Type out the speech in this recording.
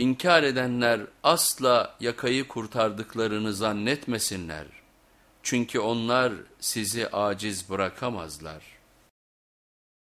İnkar edenler asla yakayı kurtardıklarını zannetmesinler. Çünkü onlar sizi aciz bırakamazlar.''